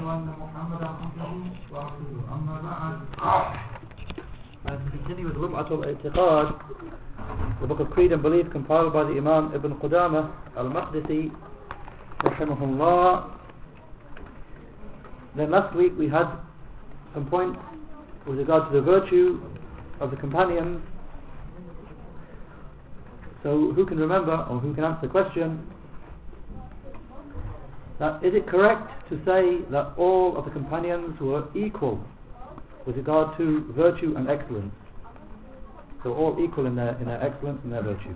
وأن محمدا عبده ورسوله أما بعد And to continue with Lum'at al-I'tiqad, the book of Creed and Belief compiled by the Imam Ibn Qudamah al-Maqdisi, rahimahullah. Then last week we had some points with regard to the virtue of the companions. So who can remember or who can answer the question? That is it correct to say that all of the companions were equal with regard to virtue and excellence? So all equal in their in their excellence and their virtue.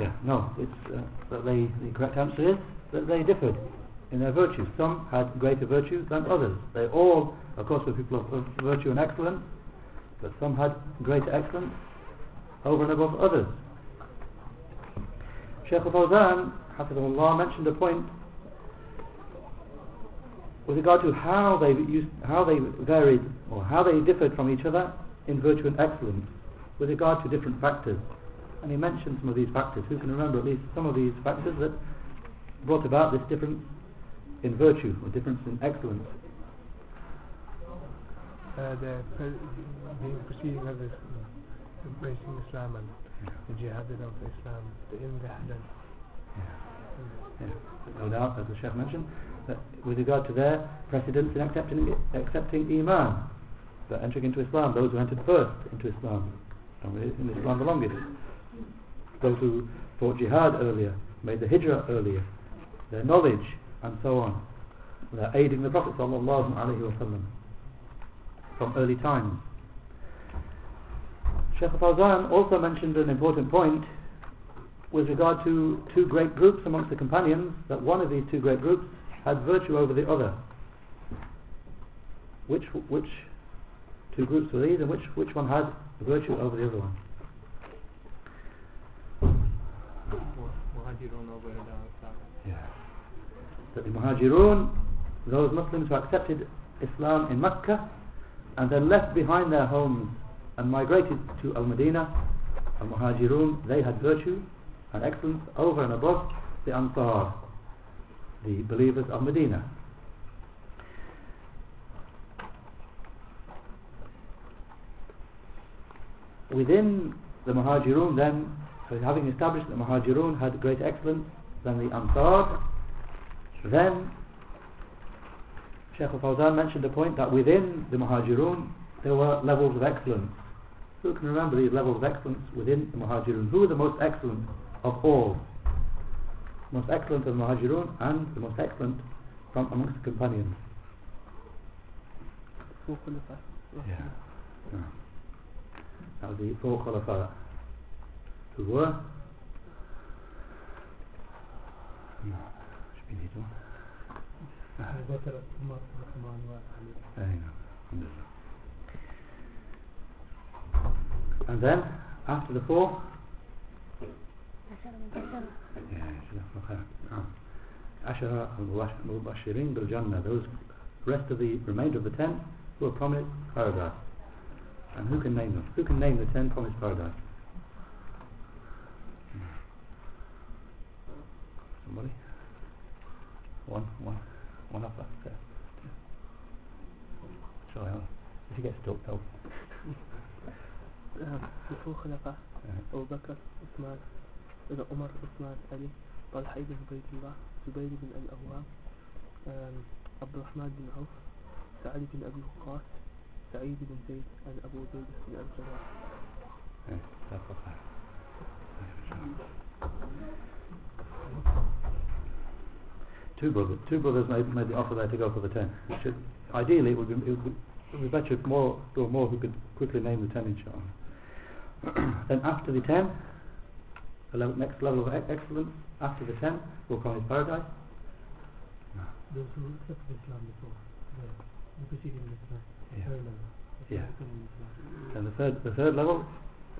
Yeah, no, it's uh, that they the correct answer is that they differed in their virtues. Some had greater virtues than others. They all, of course, were people of, of virtue and excellence, but some had greater excellence over and above others. Sheikh Fawzan, Hafidhullah, mentioned a point with regard to how they used, how they varied or how they differed from each other in virtue and excellence with regard to different factors. And he mentioned some of these factors. Who can remember at least some of these factors that brought about this difference in virtue or difference in excellence? Uh, the, the proceeding of this, embracing Islam and the jihad of Islam, the imdahdan. Yeah, no doubt, as the Sheikh mentioned, that with regard to their precedence in accepting accepting Iman, that entering into Islam, those who entered first into Islam, and in Islam the longest, those who fought jihad earlier, made the hijrah earlier, their knowledge, and so on, their aiding the Prophet wasallam from early times. Sheikh Fawzan also mentioned an important point with regard to two great groups amongst the companions, that one of these two great groups had virtue over the other. Which which two groups were these, and which which one had virtue over the other one? Yeah. That the Muhajirun, those Muslims who accepted Islam in Mecca and then left behind their homes and migrated to Al-Madinah, Al-Muhajirun, they had virtue and excellence over and above the Ansar, the believers of Medina. Within the Muhajirun then, having established that the Muhajirun had greater excellence than the Ansar, then Sheikh Al-Fawzan mentioned the point that within the Muhajirun there were levels of excellence. Who can remember these levels of excellence within the Muhajirun? Who are the most excellent of all? Most excellent of the Muhajirun and the most excellent from amongst the companions. Four khulafa. Yeah. yeah. That was the four Khulafa who were no, should be these one. أبو بكر عمر عثمان And then, after the four, Ashara al-Mubashirin bil-Jannah, those rest of the remainder of the ten who are promised paradise. And who can name them? Who can name the ten promised paradise? Somebody? One, one, one up there. Shall I? If you get stuck, help. فوق خلفاء. أبو بكر عثمان عمر عثمان علي طلحة بن عبيد الله زبير بن الأوام عبد الرحمن بن عوف سعد بن أبي وقاص سعيد بن زيد عن أبو زيد بن الجراح that's okay. Two brothers, two brothers made, made the offer there to go for the ten. Should, ideally, it would be, it would, it would be better if more, there were more who could quickly name the ten, inshallah. then after the ten, the level, next level of e- excellence, after the ten, will promise paradise. Those who accepted Islam before, the, the preceding Islam, Yeah. third level. the Yeah. second Islam. And the third, the third level,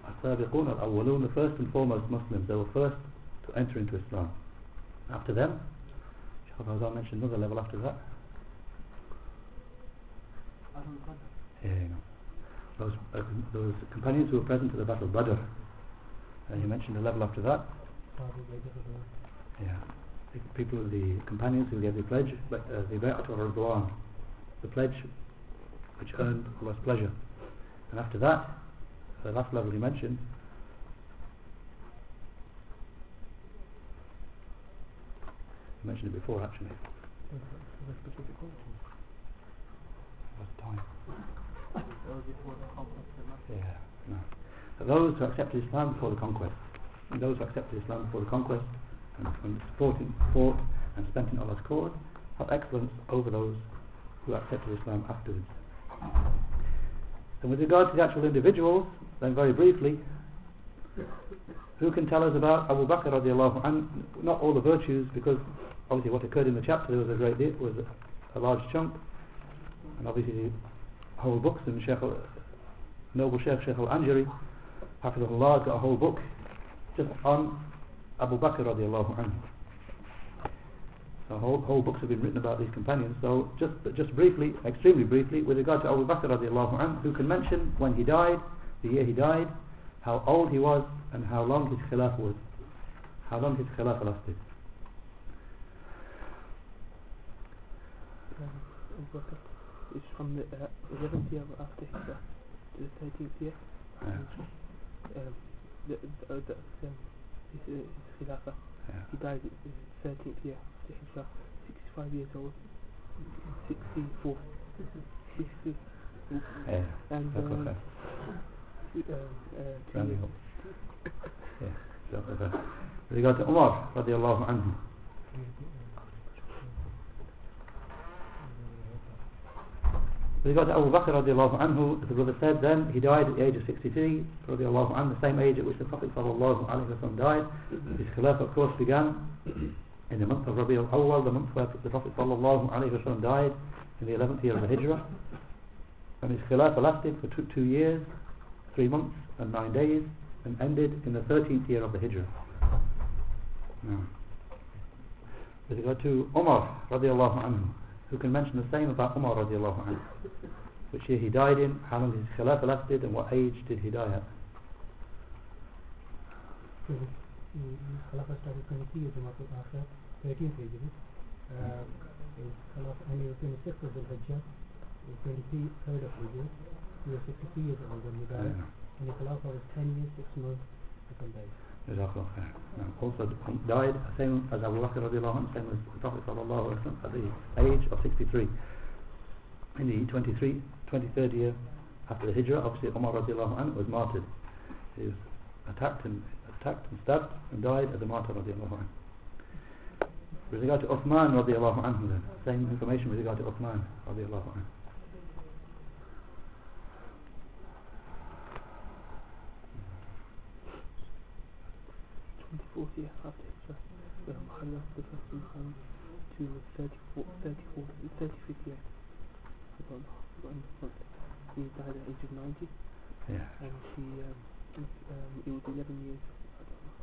السابقون الأولون, the first and foremost Muslims, they were first to enter into Islam. After them, Shaykh Fawzan mentioned another level after that. Yeah, you know. Those, uh, those companions who were present at the Battle of Badr. And he mentioned a level after that. Yeah. The people of the companions who gave the pledge, but, uh, the Bay'at ar-Ridwan, the pledge which earned Allah's pleasure. And after that, the last level he mentioned, he mentioned it before actually. What's the time? Or before the conquest. Yeah, no. Those who accepted Islam before the conquest, and those who accepted Islam before the conquest, and, and fought and spent in Allah's cause, have excellence over those who accepted Islam afterwards. And with regard to the actual individuals, then very briefly, who can tell us about Abu Bakr radiallahu anhu? Not all the virtues, because obviously what occurred in the chapter was a great deal, was a large chunk, and obviously whole books, and Sheikh, noble Sheikh Sheikh al-Anjari, Hafizahullah, has got a whole book just on Abu Bakr radiallahu anhu. So whole, whole books have been written about these companions. So just just briefly, extremely briefly, with regard to Abu Bakr radiallahu anhu, who can mention when he died, the year he died, how old he was, and how long his khilaf was, how long his khilaf lasted. Um, is from the uh, 11th year after Hijrah to the 13th year. Yeah. Um, the, the, the, um, his, uh, his Khilafah. Yeah. He died in the 13th year after Hijrah, 65 years old. 64. 60. Yeah. And um, okay. uh, uh, two Rounding years. up. Yeah. With regard to Umar radiallahu anhu. With regard to Abu Bakr radiallahu anhu, the brother said then he died at the age of 63, radiallahu anhu, the same age at which the Prophet sallallahu alayhi wa sallam died. His khilafah of course began in the month of Rabi al-Awwal, the month where the Prophet sallallahu alayhi wa sallam died in the 11th year of the Hijrah. And his khilafah lasted for two, two years, three months and nine days, and ended in the 13th year of the Hijrah. Now, with regard to Umar radiallahu anhu, who can mention the same about Umar radiallahu anhu. Which year he died in, how long his khilafah lasted, and what age did he die at? So, in started 23 years after 13th Hijri. Uh, khilafah ended in of the Hijjah, 23rd of Hijri. He was 63 years old when he died, and the khilafah was 10 years, 6 months, until death also died same as Abu Bakr radiallahu anhu, same as the Prophet sallallahu alaihi wasallam at the age of 63. In the 23, 23rd year after the Hijrah, obviously Umar radiallahu anhu was martyred. He was attacked and attacked and stabbed and died as a martyr radiallahu anhu. With regard to Uthman radiallahu anhu same information with regard to Uthman radiallahu anhu. Twenty-fourth year after Hijrah, the Khalaf the first Muhammad to 34, 34, 35th year. About one month. He died at the age of 90, Yeah. and he, um, um, it was 11 years, I don't know,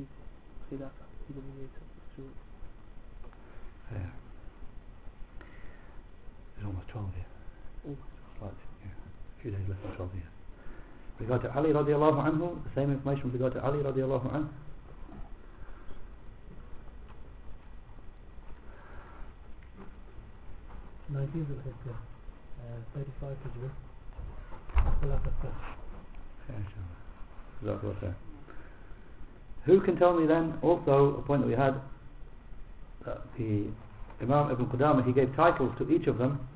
his Khilafah, 11 years of rule. Yeah. It's almost 12 years. Almost. Slightly, yeah. A few days left than 12 years. With regard to Ali radiallahu anhu, the same information with regard to Ali radiallahu anhu. 19th of Hijjah, uh, 35 Hijri. Khilafah started. Yeah, inshallah. Jazakallah khair. Who can tell me then, also, a point that we had, that the Imam Ibn Qudamah, he gave titles to each of them.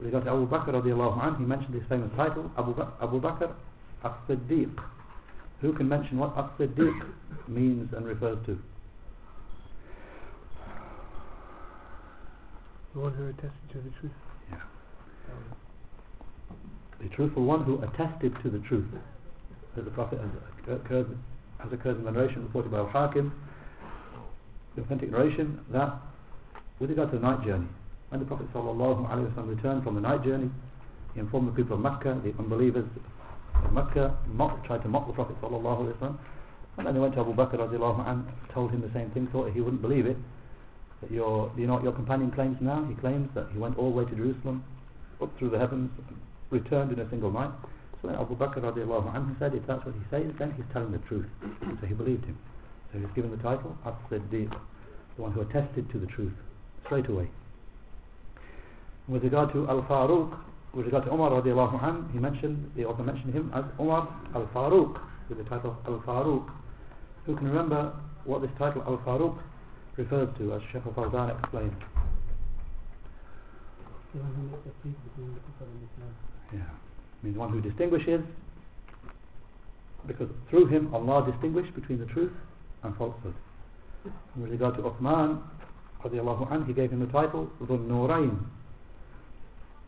To Abu Bakr radiallahu anhu, he mentioned his famous title, Abu, ba- Abu Bakr as-Siddiq. Who can mention what as-Siddiq means and refers to? The one who attested to the truth. Yeah. The truthful one who attested to the truth. As the Prophet has occurred, has occurred in the narration reported by Al-Hakim, the authentic narration, that with regard to the night journey, when the Prophet ﷺ returned from the night journey, he informed the people of Mecca, the unbelievers of Mecca, tried to mock the Prophet ﷺ, and then they went to Abu Bakr anh, told him the same thing, thought he wouldn't believe it, your, you know what your companion claims now? He claims that he went all the way to Jerusalem, up through the heavens, returned in a single night. So then Abu Bakr radiallahu anhu said, if that's what he says, then he's telling the truth. so he believed him. So he was given the title As-Siddiq, the one who attested to the truth straight away. With regard to Al-Faruq, with regard to Umar radiallahu anh, he mentioned, he also mentioned him as Umar Al-Faruq, with the title Al-Faruq. Who can remember what this title Al-Faruq refers to, as Shaykh al-Fawzan explained? Yeah. Means one who distinguishes, because through him Allah distinguished between the truth and falsehood. And with regard to Uthman, anh, he gave him the title Dhun Nurayn.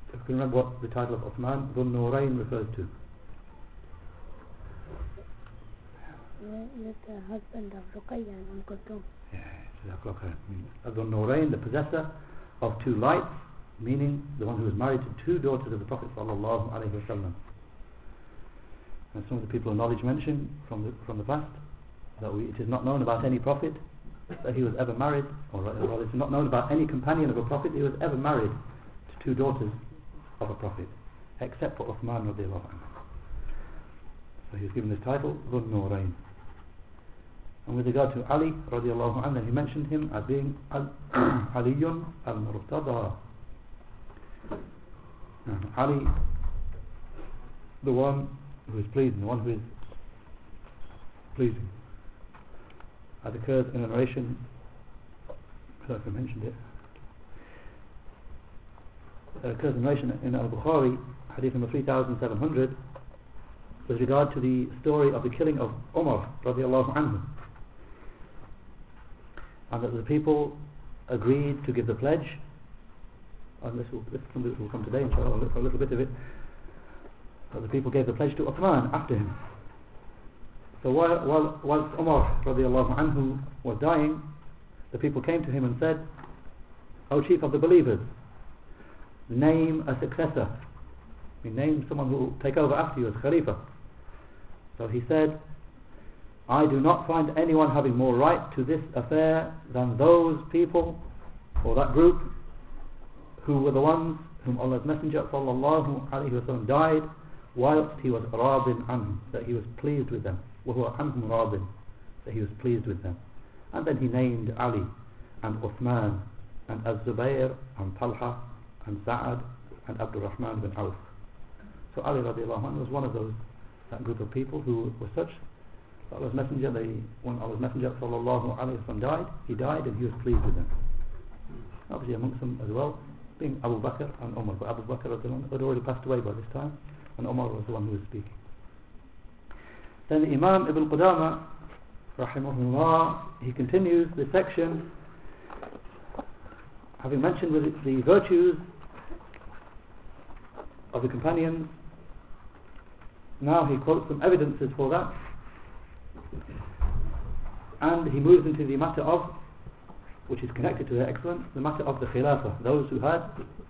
If you can remember what the title of Uthman, Dhun Nurayn refers to. The husband of Ruqayya and Umm Dhun Nurayn, the possessor of two lights, meaning the one who was married to two daughters of the Prophet sallallahu. And some of the people of knowledge mention from the from the past that we, it is not known about any prophet that he was ever married, or it's not known about any companion of a prophet who was ever married to two daughters of a prophet, except for Uthman radiallahu anhu. So he was given this title, Dhun Nurayn. And with regard to Ali radiallahu anhu, he mentioned him as being Al- Aliyun al-Murtada. Uh-huh. Ali, the one who is pleasing, the one who is pleasing. As occurs in a narration, I don't I mentioned it. It occurs in narration in Al-Bukhari, hadith number 3700, with regard to the story of the killing of Umar radiallahu anhu. And that the people agreed to give the pledge. And this will, this will come today inshallah a little, a little bit of it. That the people gave the pledge to Uthman after him. So while, while, whilst Umar radiallahu anhu was dying the people came to him and said O chief of the believers name a successor. Mean, name someone who will take over after you as Khalifa. So he said I do not find anyone having more right to this affair than those people or that group who were the ones whom Allah's Messenger sallallahu alaihi wasallam died whilst he was radin anhum, that he was pleased with them. وَهُوَ عَنْهُمْ radin, that he was pleased with them. And then he named Ali and Uthman and Az-Zubayr and Talha and Sa'ad and Abdul Rahman bin Auf. So Ali radiallahu anhu was one of those, that group of people who were such that Allah's Messenger, they, when Allah's Messenger sallallahu alaihi wasallam died, he died and he was pleased with them. Obviously amongst them as well, being Abu Bakr and Umar. But Abu Bakr had already passed away by this time, and Umar was the one who was speaking. Then Imam Ibn Qudama, rahimahullah, he continues the section, having mentioned the virtues of the companions. Now he quotes some evidences for that, and he moves into the matter of which is connected to their excellence, the matter of the Khilafah, those who had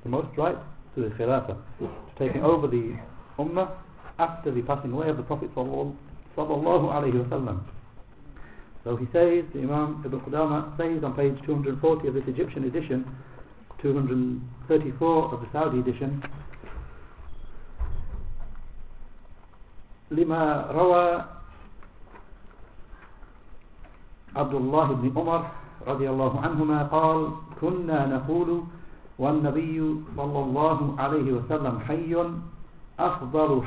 the most right to the Khilafah, to taking over the Ummah after the passing away of the Prophet sallallahu alaihi wasallam. So he says, the Imam Ibn Qudama says on page 240 of this Egyptian edition, 234 of the Saudi edition, لما روى عبد الله بن عمر رضي الله عنهما قال كنا نقول والنبي صلى الله عليه وسلم حي أفضل,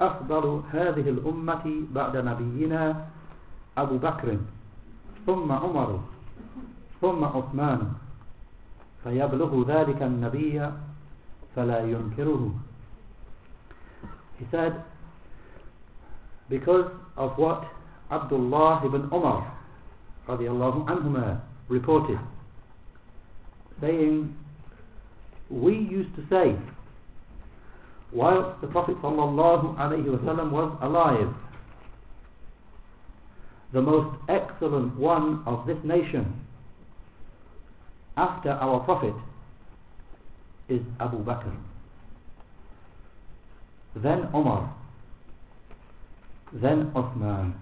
أفضل هذه الأمة بعد نبينا أبو بكر ثم عمر ثم عثمان فيبلغ ذلك النبي فلا ينكره. He said because of what Abdullah ibn Umar radiallahu anhuma reported saying we used to say whilst the Prophet sallallahu wasallam was alive the most excellent one of this nation after our Prophet is Abu Bakr. Then Umar then Uthman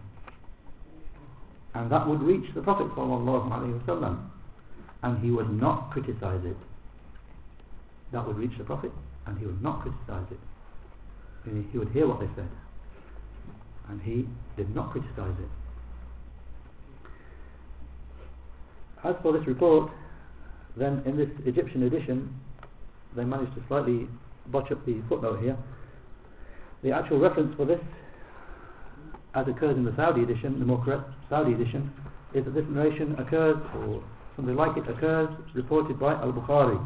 and that would reach the Prophet ﷺ and he would not criticize it. That would reach the Prophet and he would not criticize it. He, he would hear what they said. And he did not criticize it. As for this report, then in this Egyptian edition, they managed to slightly botch up the footnote here. The actual reference for this, as occurs in the Saudi edition, the more correct Saudi edition, is that this narration occurs, or something like it occurs, reported by Al Bukhari.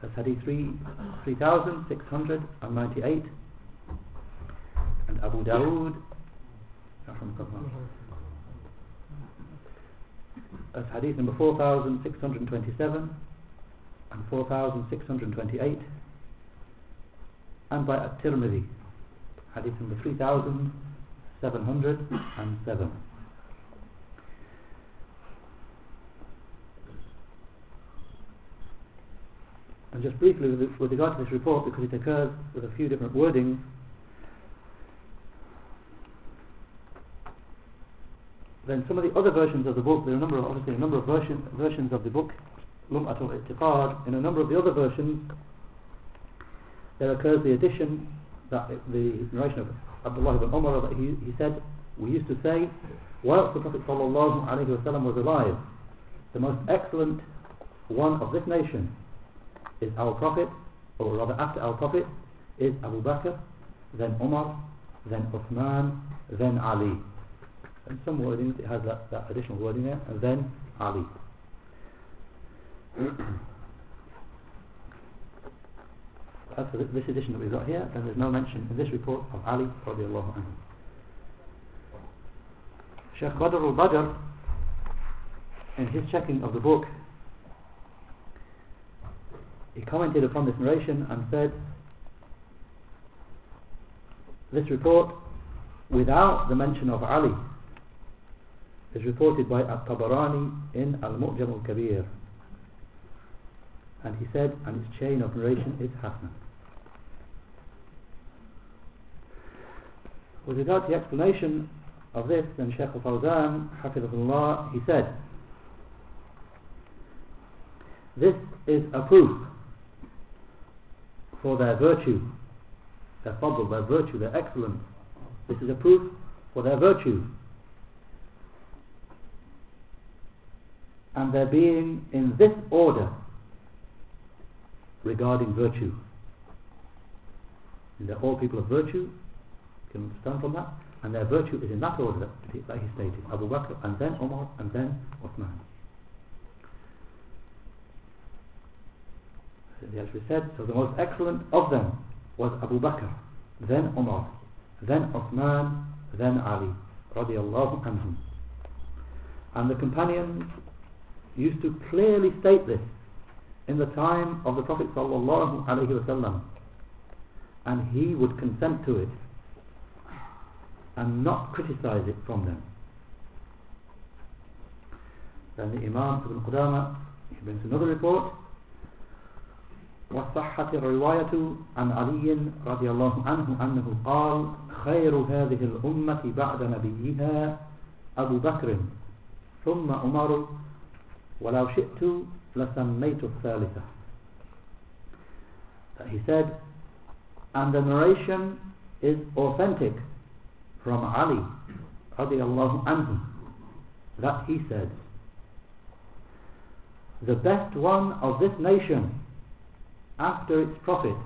That's Hadith 3, 3698, and Abu Dawood. That's Hadith number 4627 and 4628, and by At-Tirmidhi, Hadith number 3707. And just briefly, with, with regard to this report, because it occurs with a few different wordings, then some of the other versions of the book, there are a number of, obviously a number of version, versions of the book, Lum'at al-I'tiqad, in a number of the other versions, there occurs the addition, that the narration of Abdullah ibn Umar, that he, he said, we used to say, whilst the Prophet sallallahu was alive, the most excellent one of this nation is our Prophet, or rather after our Prophet, is Abu Bakr, then Umar, then Uthman, then Ali. And some wording it has that, that additional wording there, and then Ali. As for this edition that we've got here, then there's no mention in this report of Ali radiallahu anhu. Sheikh Badr al-Badr, in his checking of the book, he commented upon this narration and said, this report, without the mention of Ali, is reported by At-Tabarani in Al-Mu'jam al-Kabir. And he said, and its chain of narration is Hasan. With regard to the explanation of this, then Shaykh al-Fawzan, Hafidhullah, he said, this is a proof for their virtue, their fadl, their virtue, their excellence. This is a proof for their virtue. And their being in this order regarding virtue. And they're all people of virtue, can understand from that. And their virtue is in that order that he, stated. Abu Bakr, and then Umar, and then Uthman. He actually said, so the most excellent of them was Abu Bakr, then Umar, then Uthman, then Ali, radiallahu anhum. And the companions used to clearly state this in the time of the Prophet sallallahu and he would consent to it and not criticize it from them. Then the Imam Ibn Qudama he brings another report وصحت الرواية عن علي رضي الله عنه أنه قال خير هذه الأمة بعد نبيها أبو بكر ثم عمر ولو شئت لسميت الثالثة that he said and the narration is authentic from Ali radiallahu anhu that he said the best one of this nation after its prophet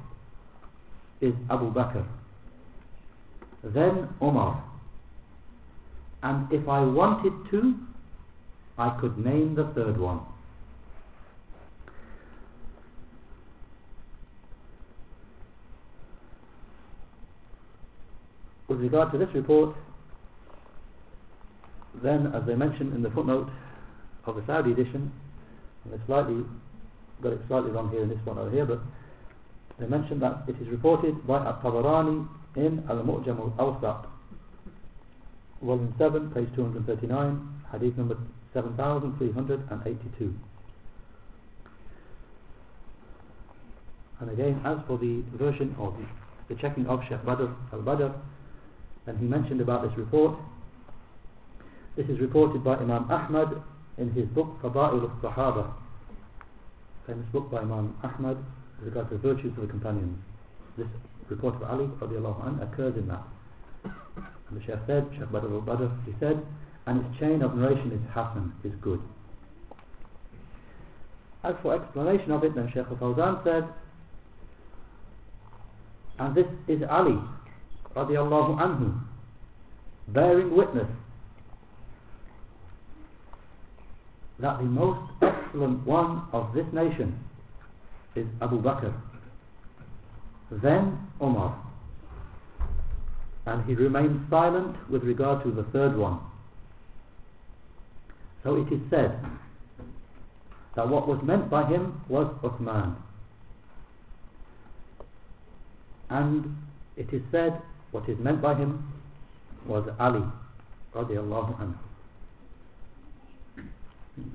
is Abu Bakr then Umar and if I wanted to I could name the third one. With regard to this report then as they mentioned in the footnote of the Saudi edition and they slightly got it slightly wrong here in this one over here but they mentioned that it is reported by At-Tabarani in Al-Mu'jam Al-Awsat volume 7 page 239 hadith number 7382 and again as for the version of the, the checking of Sheikh Badr Al-Badr then he mentioned about this report this is reported by Imam Ahmad in his book Fada'il al-Sahaba famous book by Imam Ahmad with regard to the virtues of the companions. This report of Ali radiallahu anh, occurs in that. And the Shaykh said, Shaykh Badr al-Badr, he said, and its chain of narration is Hassan, is good. As for explanation of it, then Shaykh al-Fawzan said, and this is Ali radiallahu anhu bearing witness that the most excellent one of this nation is Abu Bakr then Umar and he remained silent with regard to the third one. So it is said that what was meant by him was Uthman. And it is said what is meant by him was Ali radiallahu anhu.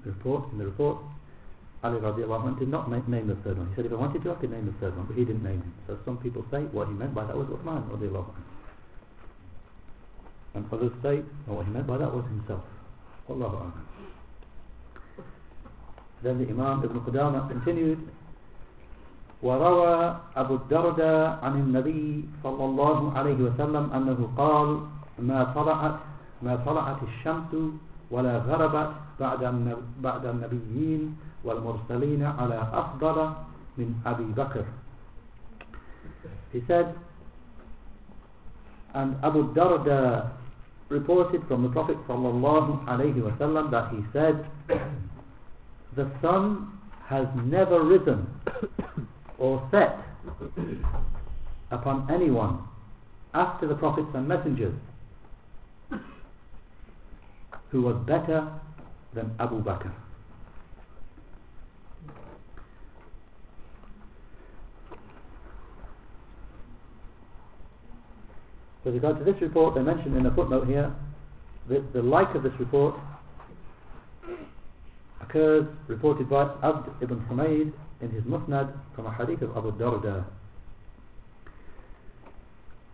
The report, in the report Ali radiallahu anhu did not name the third one. He said if I wanted to I could name the third one but he didn't name him. So some people say what he meant by that was Uthman radiallahu anhu. And others say oh, what he meant by that was himself Wallahu a'lam. Then the Imam Ibn Qudama continued وروى أبو الدرداء عن النبي صلى الله عليه وسلم أنه قال ما طلعت ما طلعت الشمس ولا غربت بعد بعد النبيين والمرسلين على أفضل من أبي بكر. He said and Abu Darda reported from the Prophet sallallahu alaihi wasallam that he said the sun has never risen or set upon anyone after the prophets and messengers who was better than Abu Bakr. With regard to this report they mention in a footnote here that the like of this report occurs reported by Abd ibn Humayd in his Musnad from a hadith of Abu Darda.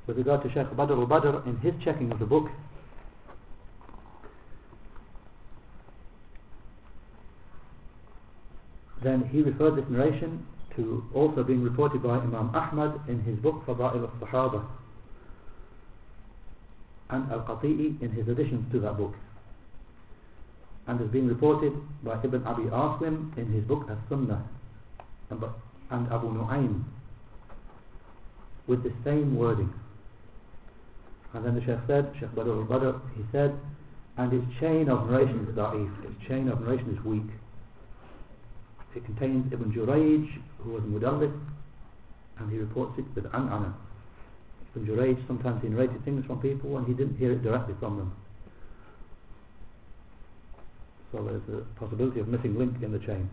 With regard to Shaykh Badr al-Badr in his checking of the book then he referred this narration to also being reported by Imam Ahmad in his book Fada'il al-Sahaba and Al-Qati'i in his additions to that book and has been reported by Ibn Abi Asim in his book As-Sunnah and, and Abu Nu'aym with the same wording. And then the Sheikh said Sheikh Badr al-Badr he said and its chain of narration is da'if. Its chain of narration is weak. It contains Ibn Jurayj who was Mudallis and he reports it with An'ana Ibn Jurayj sometimes he narrated things from people and he didn't hear it directly from them. So there's a possibility of missing link in the chain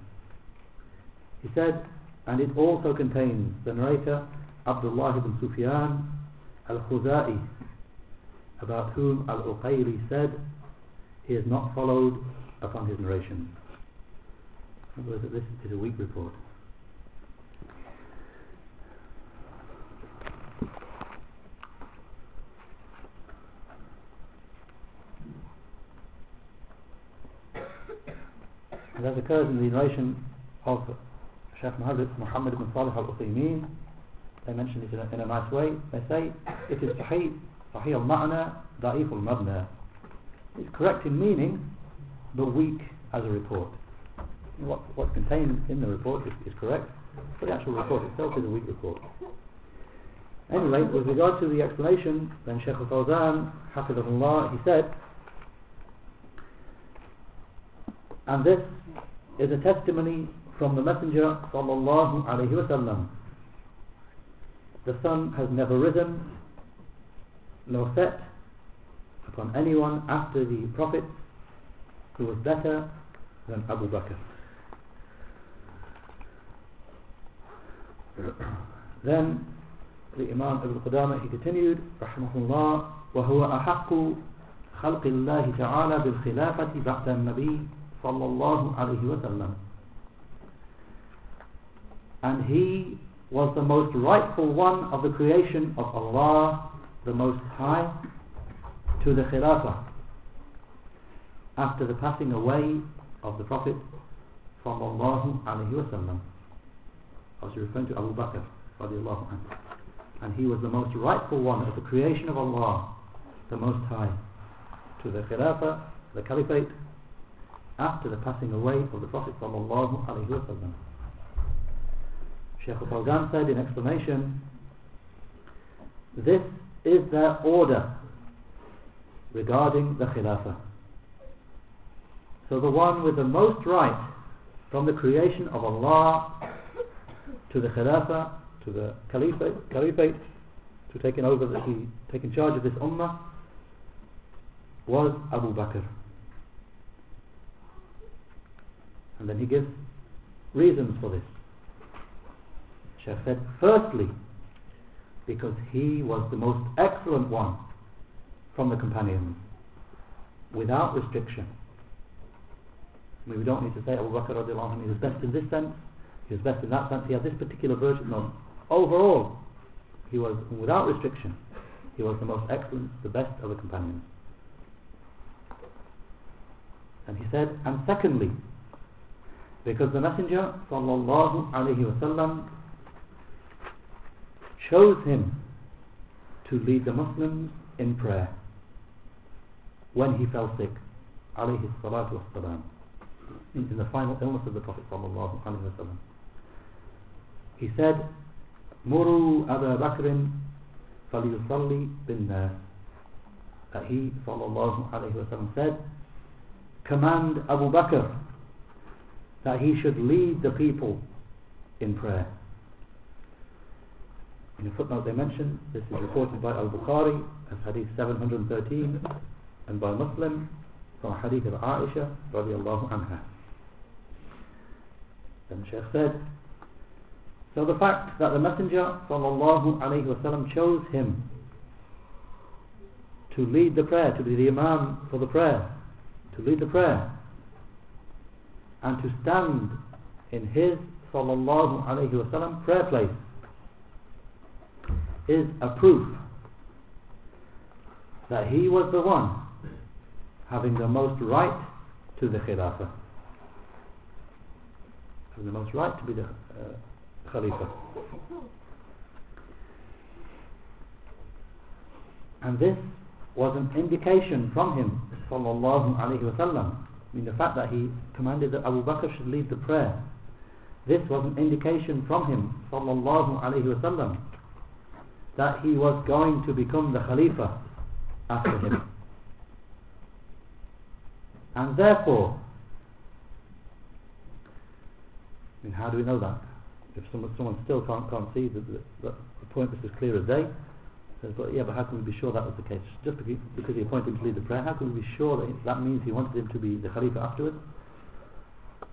he said and it also contains the narrator Abdullah ibn Sufyan al-Khuzai about whom al-Uqayli said he has not followed upon his narration. This is a weak report. And that occurs in the narration of Sheikh Muhammad, ibn Salih al-Uthaymeen they mention it in a, in a nice way. They say it is sahih sahih al-ma'na da'if al-mabna. It's correct in meaning but weak as a report. What, what's contained in the report is, is correct but the actual report itself is a weak report. Anyway with regard to the explanation then Sheikh al-Fawzan hafidhahullah he said and this is a testimony from the messenger sallallahu alaihi wasallam the sun has never risen nor set upon anyone after the prophet who was better than Abu Bakr then the Imam Ibn Qudamah he continued rahimahullah وهو أحق خلق الله تعالى بالخلافة بعد النبي صلى الله عليه وسلم and he was the most rightful one of the creation of Allah the Most High to the Khilafah. After the passing away of the Prophet sallallahu alaihi wasallam I was referring to Abu Bakr radiallahu anhu. And he was the most rightful one of the creation of Allah the Most High to the Khilafah the Caliphate after the passing away of the Prophet sallallahu alaihi wasallam. Shaykh al-Fawzan said in explanation, this is their order regarding the Khilafah. So the one with the most right from the creation of Allah to the Khilafah, to the Caliphate, Caliphate to taking over, the, he, taking charge of this Ummah was Abu Bakr. And then he gives reasons for this. Sheikh said, firstly, because he was the most excellent one from the companions, without restriction. I mean, we don't need to say Abu Bakr radiallahu anhu, he was best in this sense, he was best in that sense, he had this particular version. No, overall, he was without restriction, he was the most excellent, the best of the companions. And he said, and secondly, because the Messenger sallallahu alaihi wasallam chose him to lead the Muslims in prayer when he fell sick alayhi salatu wassalam in the final illness of the Prophet sallallahu wasallam he said muru Abu Bakr bin nas that he sallallahu alaihi wasallam said command Abu Bakr that he should lead the people in prayer in the footnote they mention, this is reported by Al-Bukhari as hadith 713 and by Muslim from hadith of Aisha radiallahu anha. Then Shaykh said, so the fact that the Messenger sallallahu alayhi wasallam chose him to lead the prayer, to be the Imam for the prayer, to lead the prayer, and to stand in his sallallahu alayhi wasallam prayer place is a proof that he was the one having the most right to the Khilafah. Having the most right to be the uh, Khalifa. And this was an indication from him, sallallahu alayhi wasallam. I mean, the fact that he commanded that Abu Bakr should lead the prayer. This was an indication from him, sallallahu alayhi wasallam, that he was going to become the Khalifa after him. And therefore, I mean, how do we know that? If someone, someone still can't, can't see the, the, the point that's as clear as day, says, but yeah, but how can we be sure that was the case? Just because, because he appointed him to lead the prayer, how can we be sure that that means he wanted him to be the Khalifa afterwards?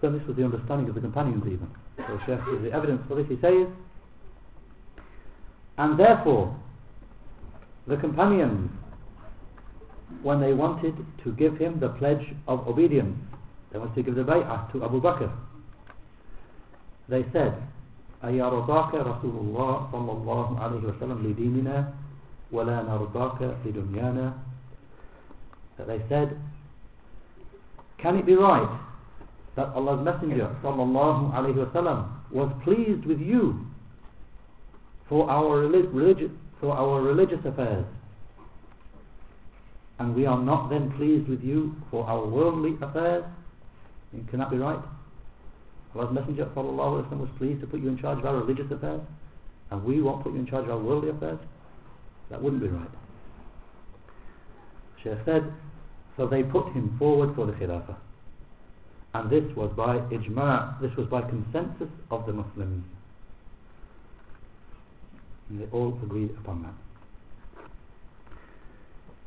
Then this was the understanding of the companions even. So Sheikh the evidence for this. He says, and therefore, the companions, when they wanted to give him the pledge of obedience, they wanted to give the bay'ah to Abu Bakr, they said, أيا رضاك رسول الله صلى الله عليه وسلم لديننا ولا نرضاك لدنيانا that they said can it be right that Allah's Messenger صلى الله عليه وسلم was pleased with you for our religious for our religious affairs. And we are not then pleased with you for our worldly affairs. Can that be right? Allah's Messenger sallallahu was pleased to put you in charge of our religious affairs and we won't put you in charge of our worldly affairs. That wouldn't be right. Shaykh said so they put him forward for the Khilafah. And this was by ijma' this was by consensus of the Muslims and they all agreed upon that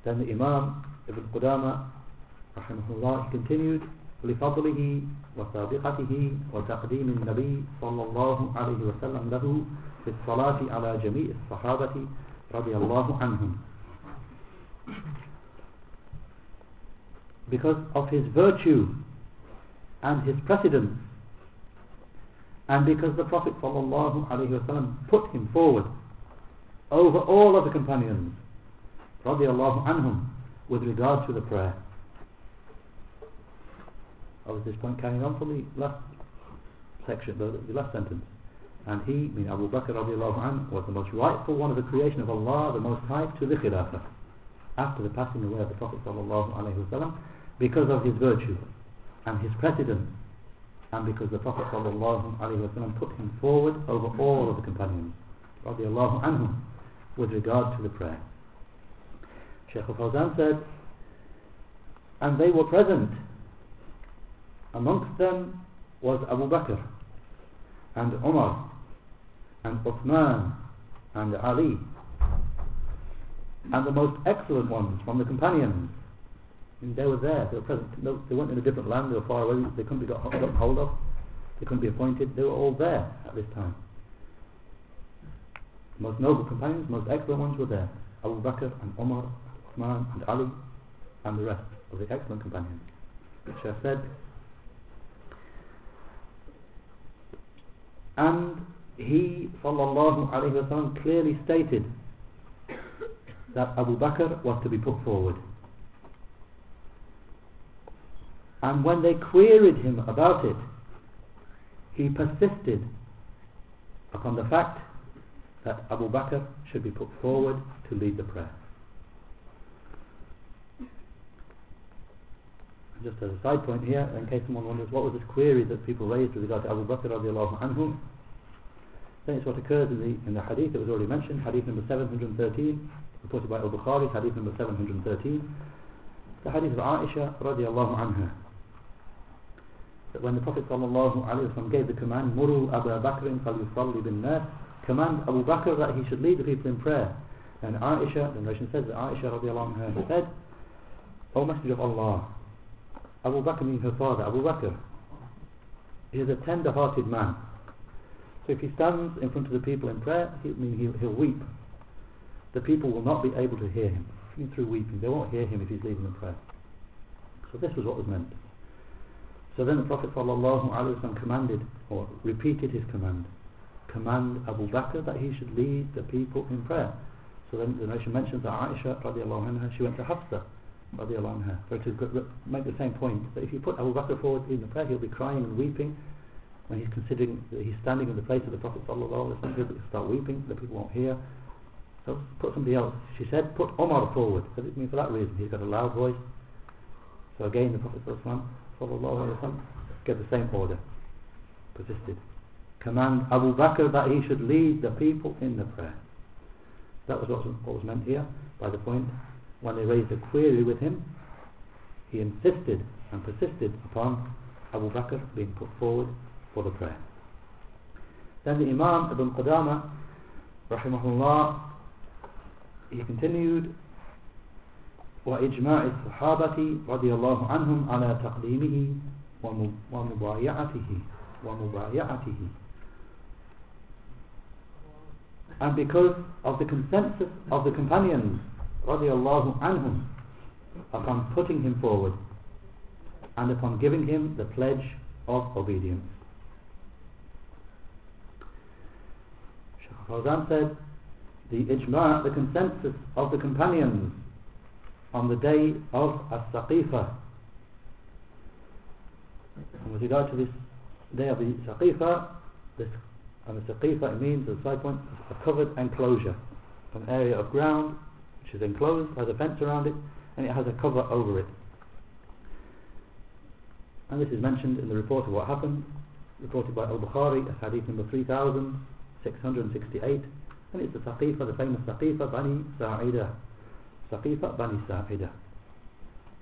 then the Imam Ibn Qudama rahimahullah he continued لفضله وسابقته وتقديم النبي صلى الله عليه وسلم له في الصلاة على جميع الصحابة رضي الله عنهم because of his virtue and his precedence and because the Prophet صلى الله عليه وسلم put him forward over all of the companions radiallahu anhum with regard to the prayer. I was this point carrying on from the last section the, the last sentence. And he, meaning Abu Bakr radiallahu anhu was the most rightful one of the creation of Allah the Most High to the Khilafah after the passing away of the Prophet sallallahu alaihi wasallam because of his virtue and his precedence and because the Prophet sallallahu alaihi wasallam put him forward over all of the companions radiallahu anhum with regard to the prayer. Shaykh al-Fawzan said, and they were present. Amongst them was Abu Bakr and Umar and Uthman and Ali and the most excellent ones from the companions. And they were there, they were present. No, they weren't in a different land, they were far away, they couldn't be got, got hold of, they couldn't be appointed, they were all there at this time. Most noble companions, most excellent ones were there. Abu Bakr and Umar, Uthman and Ali and the rest of the excellent companions. The Shaykh said, and he sallallahu alayhi wasallam clearly stated that Abu Bakr was to be put forward. And when they queried him about it, he persisted upon the fact that Abu Bakr should be put forward to lead the prayer. Just as a side point here, in case someone wonders what was this query that people raised with regard to Abu Bakr radiallahu anhu, then it's what occurs in the, in the hadith that was already mentioned, hadith number 713, reported by Al-Bukhari, hadith number 713, the hadith of Aisha radiallahu anha, that when the Prophet sallallahu alayhi wa gave the command, Abu Bakr falyusalli bin nas, command Abu Bakr that he should lead the people in prayer. And Aisha, the narration says that Aisha radiallahu anha said, O Messenger of Allah, Abu Bakr means her father, Abu Bakr. He is a tender-hearted man. So if he stands in front of the people in prayer, he, he'll, he'll weep. The people will not be able to hear him through weeping. They won't hear him if he's leading the prayer. So this was what was meant. So then the Prophet ﷺ commanded, or repeated his command, command Abu Bakr that he should lead the people in prayer. So then the nation mentions that Aisha radiallahu anha, she went to Hafsa radiallahu anha, for to make the same point, that if you put Abu Bakr forward in the prayer, he'll be crying and weeping, when he's considering that he's standing in the place of the Prophet sallallahu he'll start weeping, the people won't hear. So put somebody else. She said, put Omar forward. I mean for that reason, he's got a loud voice. So again, the Prophet sallallahu alaihi wasallam gave the same order, persisted command Abu Bakr that he should lead the people in the prayer. That was what was, meant here by the point when they raised a query with him. He insisted and persisted upon Abu Bakr being put forward for the prayer. Then the Imam Ibn Qudama, rahimahullah, he continued وإجماع الصحابة رضي الله عنهم على تقديمه ومبايعته ومبايعته and because of the consensus of the companions radiallahu anhum upon putting him forward and upon giving him the pledge of obedience. Shaykh said, the ijma, the consensus of the companions on the day of As-Saqifa with regard to this day of the Saqifa this and the Saqifa means the side point a covered enclosure an area of ground which is enclosed has a fence around it and it has a cover over it and this is mentioned in the report of what happened reported by Al-Bukhari hadith number 3668 and it's the Saqifa the famous Saqifa Bani Sa'ida. Saqifa Bani Sa'ida.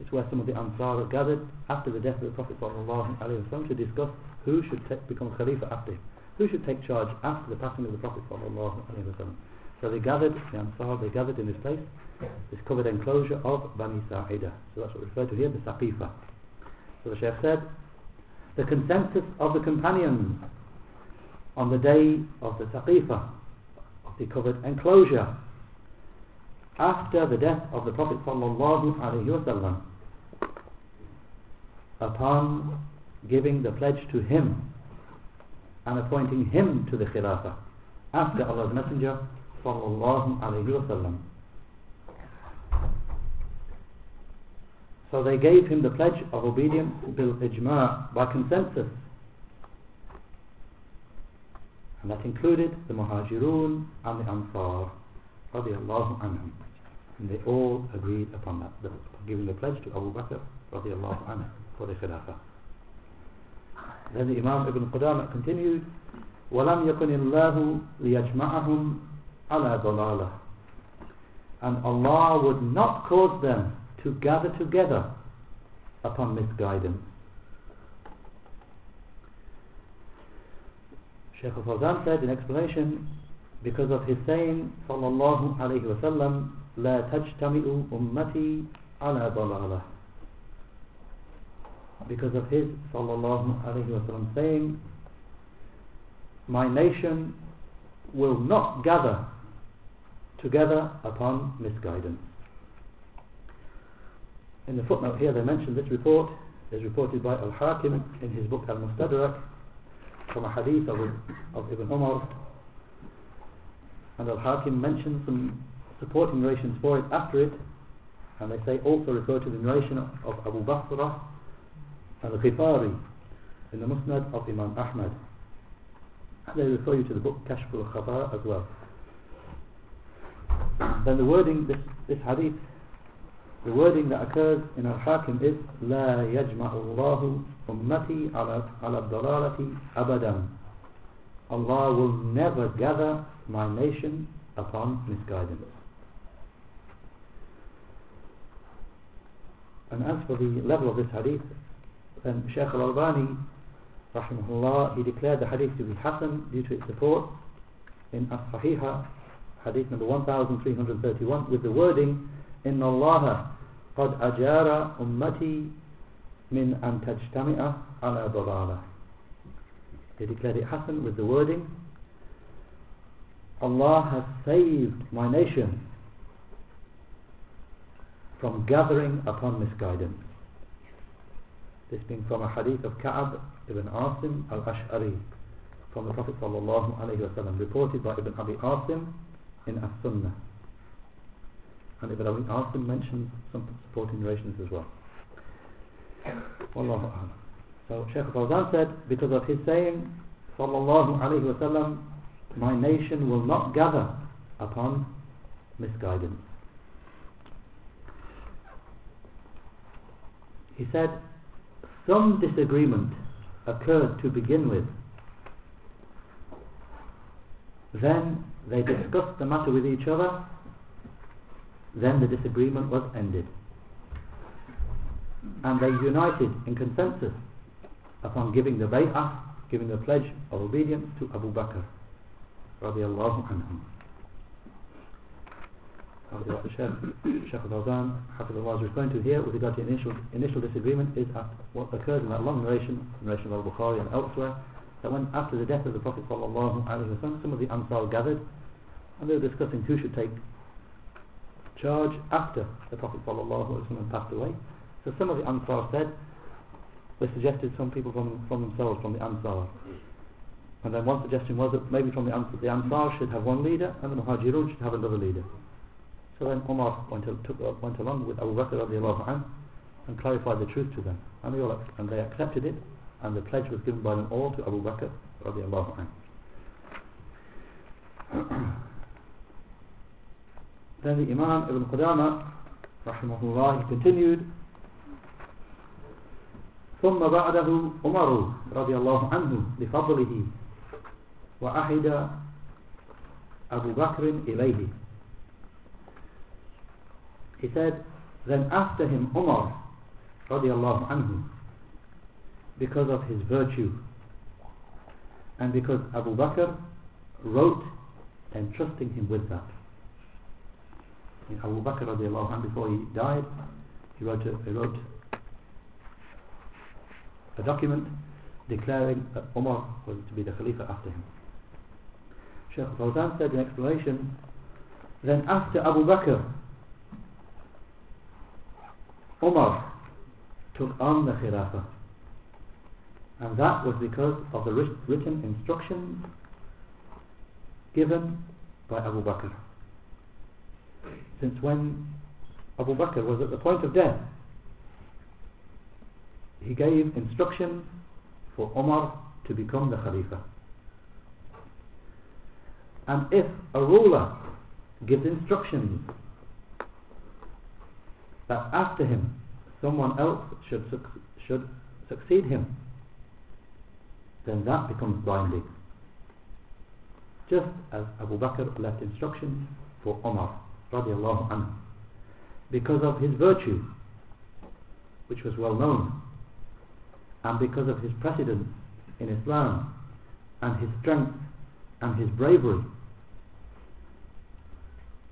it's where some of the Ansar gathered after the death of the Prophet ﷺ to discuss who should become Khalifa after him who should take charge after the passing of the Prophet so they gathered, the Ansar, they gathered in this place this covered enclosure of Bani Sa'idah so that's what we refer to here, the Saqifa. So the Shaykh said the consensus of the companions on the day of the Saqifa of the covered enclosure after the death of the Prophet sallallahu upon giving the pledge to him and appointing him to the Khilafah after Allah's Messenger sallallahu alaihi wasallam so they gave him the pledge of obedience bil ijma' by consensus. And that included the Muhajirun and the Ansar radiallahu anhum. And they all agreed upon that giving the pledge to Abu Bakr radiallahu anhu for the Khilafah Then the Imam Ibn Qudamah continued, وَلَمْ يَكُنِ اللَّهُ لِيَجْمَعَهُمْ عَلَى ضَلَالَةٍ And Allah would not cause them to gather together upon misguidance. Shaykh al-Fawzan said in explanation, because of his saying, sallallahu alayhi wa sallam, لا تجتمع أمتي على ضلالة because of his sallallahu alayhi saying my nation will not gather together upon misguidance. In the footnote here they mention this report is reported by Al-Hakim in his book Al-Mustadrak from a hadith of, of Ibn Umar. And Al-Hakim mentions some supporting narrations for it after it and they say also refer to the narration of Abu Basrah Al-Ghifari in the Musnad of Imam Ahmad. They refer you to the book Kashful Khafa as well. Then the wording, this, this hadith, the wording that occurs in Al-Hakim is لا يجمع الله أمتي على, على الضلالة أبدا Allah will never gather my nation upon misguidance. And as for the level of this hadith, then Shaykh al-Albani, rahimahullah, he declared the hadith to be Hassan due to its support in As-Sahiha, hadith number 1331, with the wording, إن الله قد أجار أمتي من أن تجتمع على ضلالة. He declared it Hassan with the wording, Allah has saved my nation from gathering upon misguidance. This being from a hadith of Ka'ab ibn Asim al-Ash'ari from the Prophet sallallahu alayhi wa sallam reported by Ibn Abi Asim in As-Sunnah. And Ibn Abi Asim mentions some supporting narrations as well. Wallahu a'lam. So Shaykh Fawzan said, because of his saying, sallallahu alayhi wa sallam, my nation will not gather upon misguidance. He said, some disagreement occurred to begin with. Then they discussed the matter with each other. Then the disagreement was ended. And they united in consensus upon giving the bay'ah, giving the pledge of obedience to Abu Bakr radiallahu anhu. What the Sheikh, Sheikh Al-Fawzan, Hafidullah, is referring to here with regard to initial, initial disagreement is at what occurs in that long narration, narration of Al-Bukhari and elsewhere, that when after the death of the Prophet sallallahu some of the Ansar gathered and they were discussing who should take charge after the Prophet sallallahu passed away. So some of the Ansar said, they suggested some people from, from themselves, from the Ansar. And then one suggestion was that maybe from the Ansar, the Ansar should have one leader and the Muhajirun should have another leader. So then Umar went, took, uh, went along with Abu Bakr radiallahu anh and clarified the truth to them. And they, all, and they accepted it and the pledge was given by them all to Abu Bakr radiallahu anh. then the Imam Ibn Qudama rahimahullah he continued ثم بعده عمر رضي الله عنه لفضله وأحد أبو بكر إليه he said, then after him Umar radiallahu anhu because of his virtue and because Abu Bakr wrote entrusting him with that. Abu Bakr radiallahu anhu before he died he wrote a, he wrote a document declaring that Umar was to be the Khalifa after him. Shaykh Fawzan said in explanation then after Abu Bakr Umar took on the Khilafah. And that was because of the written instructions given by Abu Bakr. Since when Abu Bakr was at the point of death he gave instructions for Umar to become the Khalifa. And if a ruler gives instructions that after him someone else should, should succeed him then that becomes binding. Just as Abu Bakr left instructions for Omar radiallahu anhu because of his virtue which was well known and because of his precedence in Islam and his strength and his bravery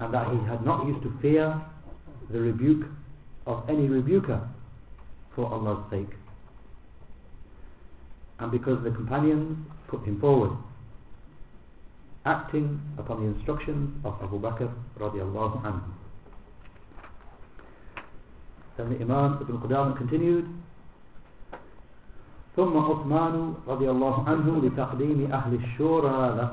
and that he had not used to fear the rebuke of any rebuker for Allah's sake and because the companions put him forward acting upon the instructions of Abu Bakr radiallahu anhu then the Imam Ibn Qudamah continued ثم عثمان رضي الله عنه لتقديم أهل الشورى له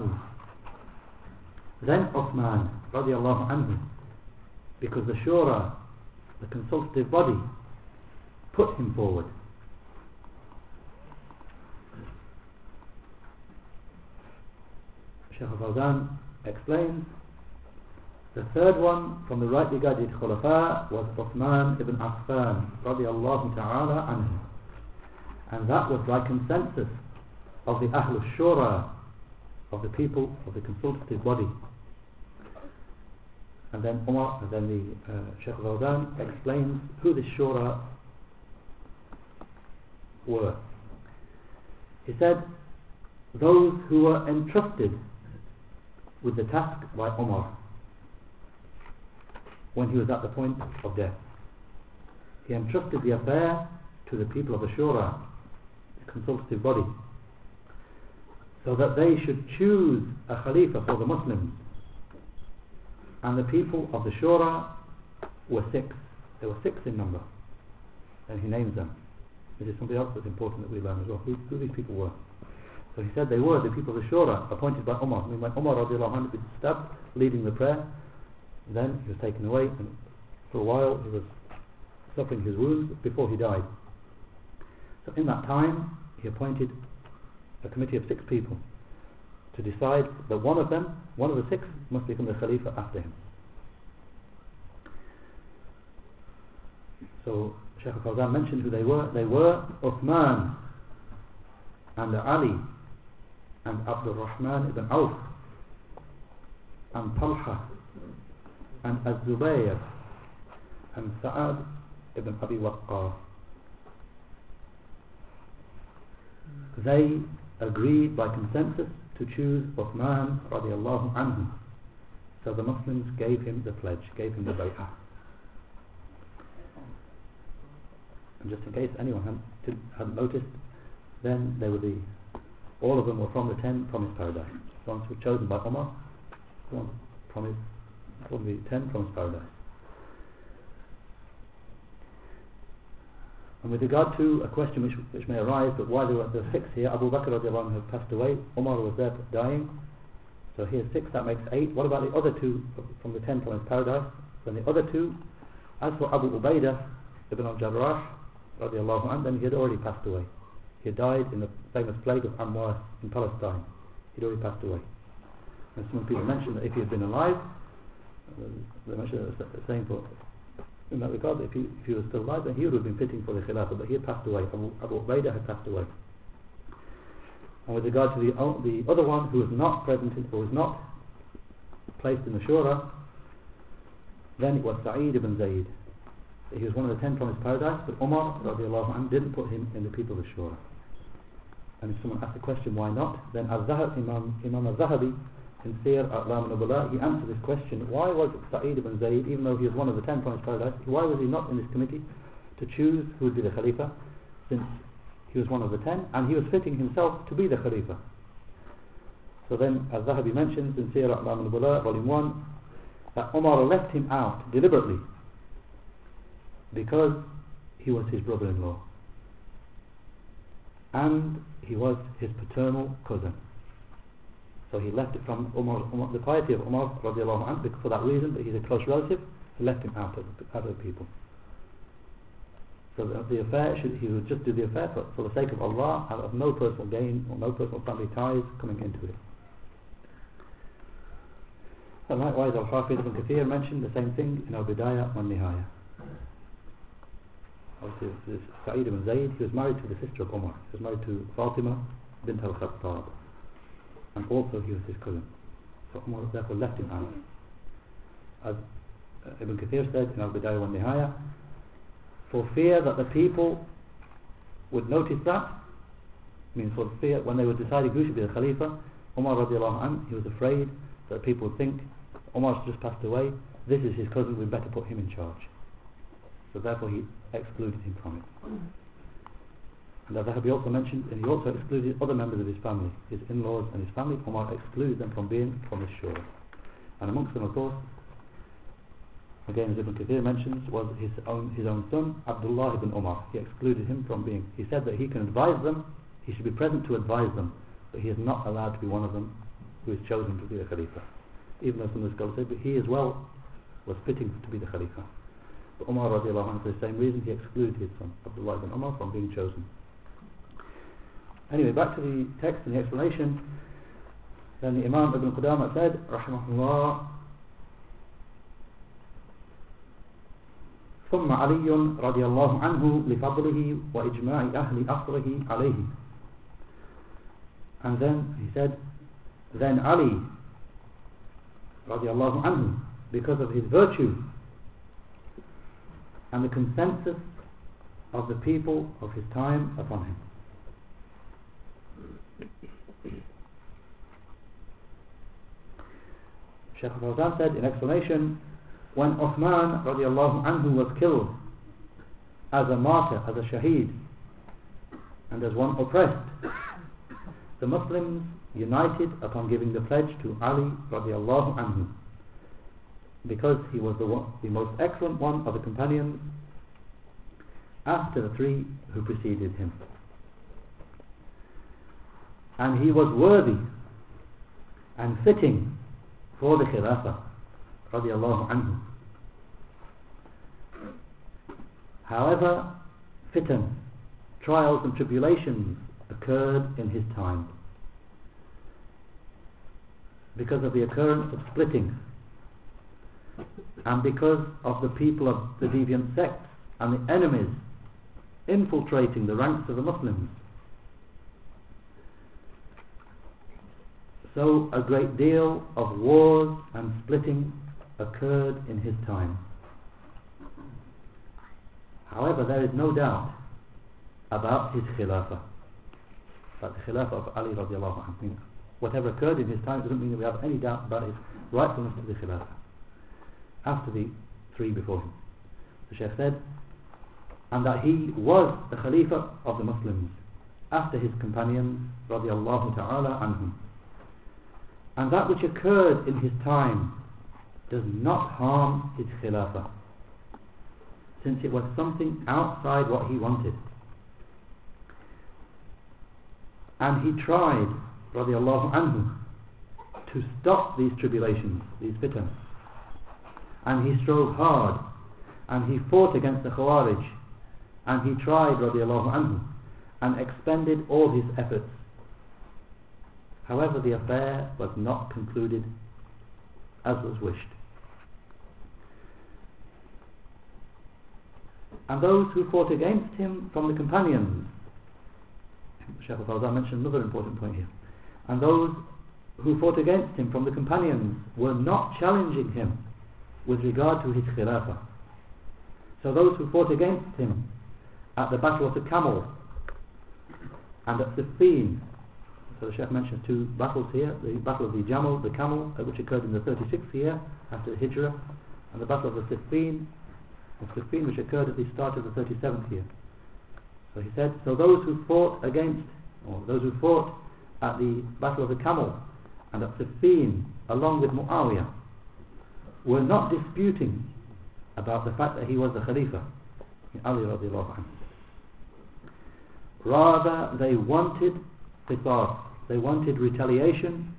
then Uthman رضي الله عنه because the shura the consultative body put him forward. Shaykh al-Fawzan explains the third one from the rightly guided Khulafa was Uthman ibn Affan radiallahu ta'ala anhu. And that was by consensus of the Ahlul Shura of the people of the consultative body and then Umar and then the uh, Shaykh al-Fawzan explains who the Shura were he said those who were entrusted with the task by Umar when he was at the point of death. He entrusted the affair to the people of the Shura, the consultative body, so that they should choose a Khalifa for the Muslims. And the people of the Shura were six. they were six in number. And he names them. This is something else that's important that we learn as well, who, who these people were. So he said they were the people of the Shura appointed by Umar. I mean, when Umar anhu was stabbed leading the prayer, then he was taken away and for a while he was suffering his wounds before he died. So in that time he appointed a committee of six people to decide that one of them, one of the six, must become the Khalifa after him. So Shaykh al-Fawzan mentioned who they were. They were Uthman and Ali and Abdul Rahman ibn Auf and Talha and Az-Zubayr and Sa'ad ibn Abi Waqqas they agreed by consensus to choose Uthman radiallahu anhu. So the Muslims gave him the pledge gave him the bay'ah. And just in case anyone hadn't, hadn't noticed then they were the all of them were from the ten promised paradise. The ones were chosen by Umar the ones promised from the ten promised paradise and with regard to a question which, which may arise but why there were the six here Abu Bakr radiallahu anhu passed away Umar was there dying. So here's six that makes eight. What about the other two from the ten promised paradise? Then the other two as for Abu Ubaidah ibn al-Jarrah radiallahu anhu then he had already passed away. He died in the famous plague of Amwas in Palestine. He'd already passed away. And some people mention that if he had been alive uh, they mention the same for in that regard if he, if he was still alive then he would have been fitting for the Khilafah but he had passed away. Abu, Abu Ubaidah had passed away. And with regard to the, the other one who was not present or was not placed in the Shura then it was Sa'id ibn Zayd. He was one of the ten promised paradise but Umar anh, didn't put him in the people of the Shura. And if someone asks the question why not? Then Imam, Imam al-Zahabi in Siyar A'lam Nubala he answered this question why was Sa'id ibn Zayd even though he was one of the ten promised paradise why was he not in this committee to choose who would be the Khalifa since he was one of the ten and he was fitting himself to be the Khalifa? So then as Zahabi mentions in Siyar A'lam Nubala volume 1 that Umar left him out deliberately because he was his brother-in-law. And he was his paternal cousin so he left it from Umar, Umar, the piety of Umar radiallahu anhu for that reason but he's a close relative he left him out of, out of the people. So the, the affair should, he would just do the affair for, for the sake of Allah and of no personal gain or no personal family ties coming into it. And likewise Al-Hafiz ibn Kathir mentioned the same thing in Al-Bidayah and Nihaya obviously this Sa'id ibn Zayd he was married to the sister of Umar. He was married to Fatima bint al-Khattab. And also he was his cousin. So Umar therefore left him out. As uh, Ibn Kathir said in Al-Bidayah wa Nihaya, for fear that the people would notice that, I mean for fear when they were deciding who should be the Khalifa, Umar radiallahu anh, he was afraid that people would think Umar's just passed away, this is his cousin, we'd better put him in charge. So therefore he excluded him from it. And as Zahabi also mentioned, and he also excluded other members of his family, his in-laws and his family, Umar excluded them from being from his shura. And amongst them, of course, again as Ibn Kathir mentions, was his own, his own son, Abdullah ibn Umar. He excluded him from being, he said that he can advise them, he should be present to advise them, but he is not allowed to be one of them who is chosen to be the Khalifa. Even though some of the scholars say, but he as well was fitting to be the Khalifa. But Umar for the same reason, he excluded his son, Abdullah ibn Umar, from being chosen. Anyway, back to the text and the explanation. Then the Imam Ibn Qudamah said, Rahimahullah, ثم علي رضي الله عنه لفضله وإجماع أهل أصره عليه and then he said then Ali رضي الله عنه because of his virtue and the consensus of the people of his time upon him Shaykh al-Fawzan said in explanation when Uthman radiallahu anhu was killed as a martyr, as a shaheed and as one oppressed the Muslims united upon giving the pledge to Ali radiallahu anhu because he was the, one, the most excellent one of the companions after the three who preceded him and he was worthy and fitting for the Khilafah radiallahu anhu. However, fitan, trials and tribulations occurred in his time. Because of the occurrence of splitting. And because of the people of the deviant sects and the enemies infiltrating the ranks of the Muslims So a great deal of wars and splitting occurred in his time. However, there is no doubt about his khilafah. About the khilafah of Ali radiallahu anhu. Whatever occurred in his time doesn't mean that we have any doubt about his rightfulness to the khilafah. After the three before him. The Shaykh said, and that he was the Khalifa of the Muslims after his companions radiallahu ta'ala anhum. And that which occurred in his time does not harm his khilafah since it was something outside what he wanted. And he tried, radiallahu anhu, to stop these tribulations, these fitan. And he strove hard, and he fought against the Khawarij, and he tried, radiallahu anhu, and expended all his efforts. However, the affair was not concluded as was wished. And those who fought against him from the companions, Shaykh al-Fawzan mentioned another important point here, and those who fought against him from the companions were not challenging him with regard to his khilafah. So those who fought against him at the Battle of the Camel and at Siffin so the Sheikh mentions two battles here, the Battle of the Jamal, the Camel, uh, which occurred in the 36th year after the Hijrah, and the Battle of the Siffin, of Siffin, which occurred at the start of the 37th year. So he said, so those who fought against, or those who fought at the Battle of the Camel and at Siffin, along with Muawiyah, were not disputing about the fact that he was the Khalifa, Ali radiallahu anhu. Rather, they wanted qisas, they wanted retaliation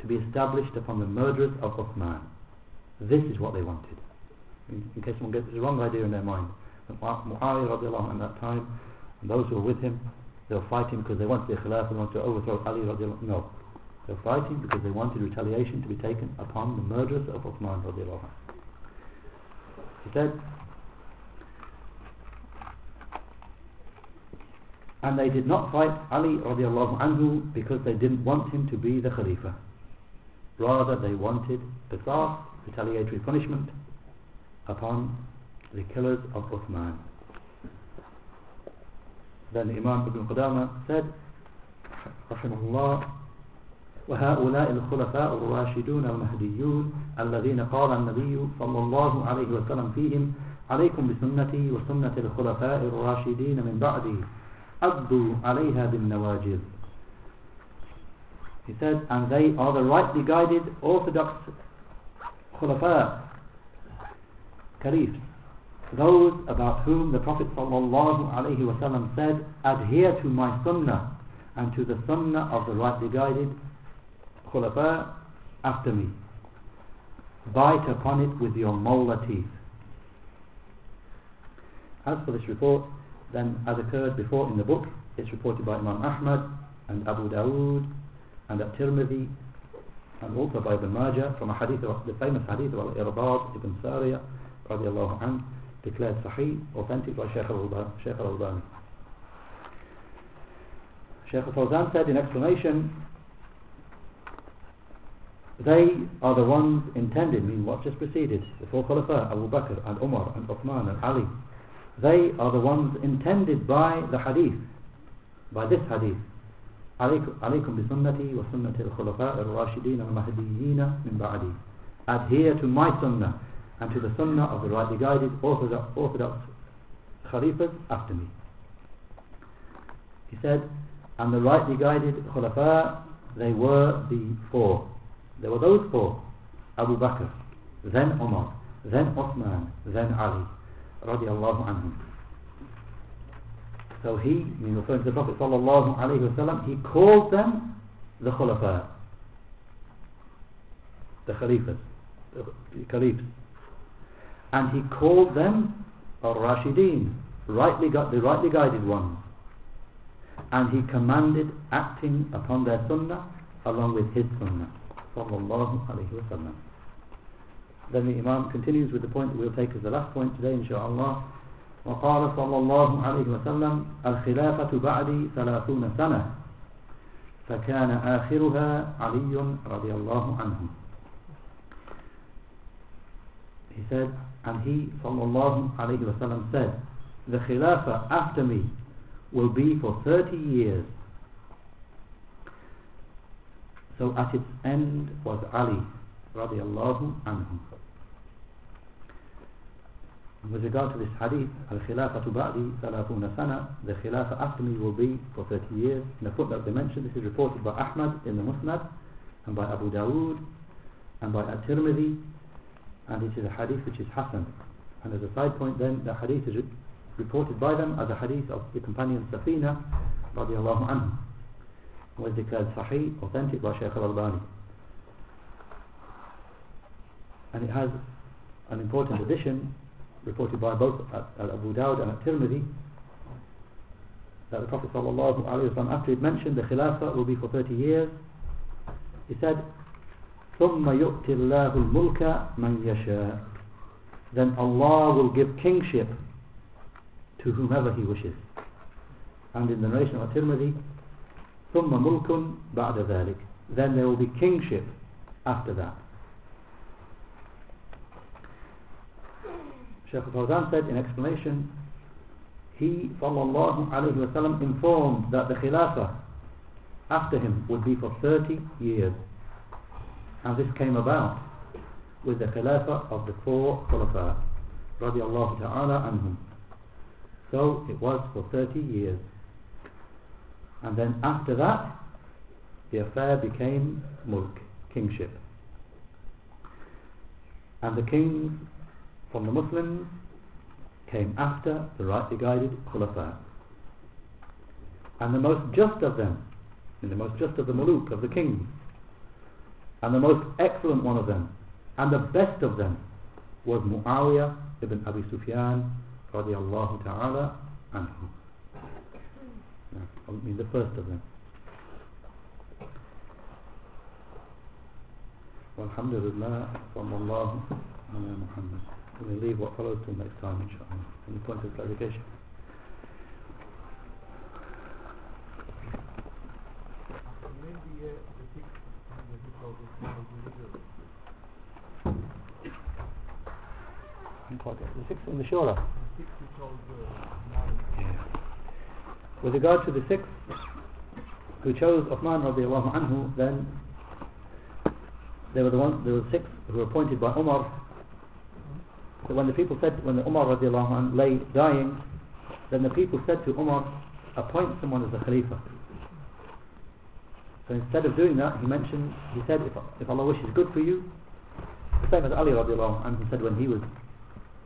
to be established upon the murderers of Uthman. This is what they wanted. In, in case someone gets the wrong idea in their mind. Muawiyah radiallahu at that time, and those who were with him, they were fighting because they wanted the Khilafah, they wanted to overthrow Ali No. They were fighting because they wanted retaliation to be taken upon the murderers of Uthman radiallahu He said, and they did not fight Ali radiallahu anhu because they didn't want him to be the Khalifa rather they wanted the qisas, retaliatory punishment upon the killers of Uthman then Imam Ibn Qudama said رحمه الله وهؤلاء الخلفاء الراشدون المهديون الذين قال النبي صلى الله عليه وسلم فيهم عليكم بسنتي وسنة الخلفاء الراشدين من بَعْدِهِ". أدوا عليها بالنواجذ He said, and they are the rightly guided orthodox khulafa, caliphs, those about whom the Prophet ﷺ said, adhere to my sunnah and to the sunnah of the rightly guided khulafa after me. Bite upon it with your molar teeth. As for this report, then as occurred before in the book, it's reported by Imam Ahmad and Abu Dawood and At-Tirmidhi and also by Ibn Majah from a hadith the famous hadith of Al-Irbad ibn Sariya radiallahu anhu declared Sahih, authentic by Shaykh al-Albani. Shaykh al-Fawzan said in explanation they are the ones intended, meaning what just preceded, the four Khulafa, Abu Bakr and Umar and Uthman and Ali They are the ones intended by the hadith, by this hadith. عليكم بسنتي وسنة الخلفاء الراشدين المهديين من بعدي Adhere to my sunnah and to the sunnah of the rightly guided orthodox, orthodox khalifas after me. He said, and the rightly guided khulafa, they were the four. There were those four. Abu Bakr, then Umar, then Uthman, then Ali, radiallahu anhum. So he, meaning referring to the Prophet sallallahu alayhi wasallam, he called them the khulafa, the khalifas, the caliphs. And he called them al-Rashideen, rightly the rightly guided ones. And he commanded acting upon their sunnah along with his sunnah. Sallallahu alayhi wasallam. Then the Imam continues with the point that we'll take as the last point today, inshaAllah. وقال صلى الله عليه وسلم الخلافة بعدي ثلاثون سنة فكان آخرها علي رضي الله عنه He said, and he sallallahu alayhi wasallam said, the Khilafah after me will be for 30 years. So at its end was Ali radiallahu anhu. With regard to this hadith, Al-Khilafatu Ba'di Salatuna Sana, the Khilafah after me will be for 30 years. In the footnote they mentioned, this is reported by Ahmad in the Musnad, and by Abu Dawood, and by At-Tirmidhi, and it is a hadith which is Hassan. And as a side point then, the hadith is reported by them as a hadith of the companion Safina, radiallahu anhu, was declared Sahih, authentic by Shaykh al-Albani. And it has an important addition reported by both Abu Dawud and At-Tirmidhi that the Prophet sallallahu alaihi wasallam after he mentioned the Khilafah will be for 30 years he said ثُمَّ يُؤْتِ اللَّهُ الْمُلْكَ مَنْ يَشَاءُ then Allah will give kingship to whomever he wishes and in the narration of At-Tirmidhi ثُمَّ مُلْكٌ بَعْدَ ذَلك then there will be kingship after that Shaykh al-Fawzan said in explanation, he sallallahu alayhi wa sallam informed that the Khilafah after him would be for 30 years. And this came about with the Khilafah of the four Khulafa radiallahu ta'ala anhum. So it was for 30 years. And then after that, the affair became mulk, kingship. And the kings from the Muslims came after the rightly guided Khulafa. And the most just of them, and the most just of the Muluk, of the kings, and the most excellent one of them, and the best of them, was Muawiyah ibn Abi Sufyan radiallahu ta'ala anhu. I mean the first of them. Walhamdulillah, sallallahu ala Muhammad. We leave what follows till next time, inshallah. Any point of clarification? the, sixth in the Shura. Malik, With regard to the sixth who chose Uthman radiallahu anhu, then they were the ones, there were six who were appointed by Umar. So when the people said, when the Umar radiallahu anhu lay dying, then the people said to Umar, appoint someone as the Khalifa. So instead of doing that, he mentioned, he said, if, if Allah wishes good for you, the same as Ali radiallahu anhu said when he was,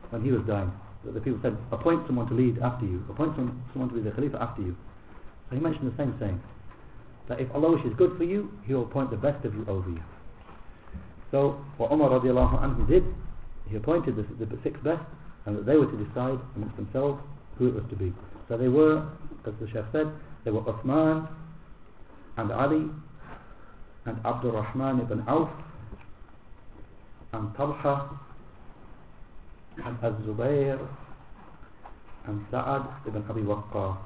when he was dying. That the people said, appoint someone to lead after you, appoint some, someone to be the Khalifa after you. So he mentioned the same saying, that if Allah wishes good for you, He will appoint the best of you over you. So what Umar radiallahu anhu did, he appointed the, the six best, and that they were to decide amongst themselves who it was to be. So they were, as the Sheikh said, they were Uthman and Ali and Abdul Rahman ibn Auf and Talha and Az-Zubair and Sa'ad ibn Abi Waqqas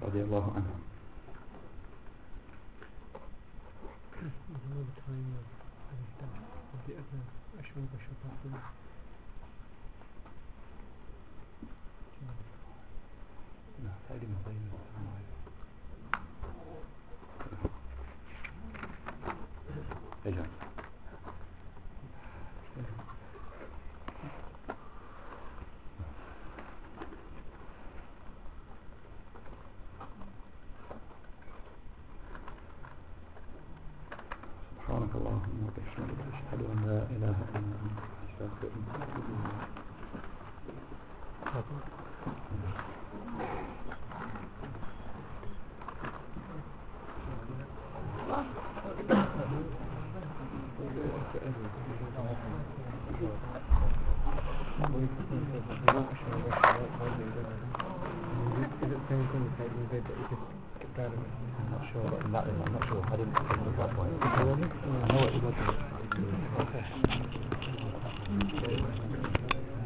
رضي الله عنهم Of the time of, of the Ashwin Bashapatha. Sure, in that, I'm not sure. I didn't of it that way.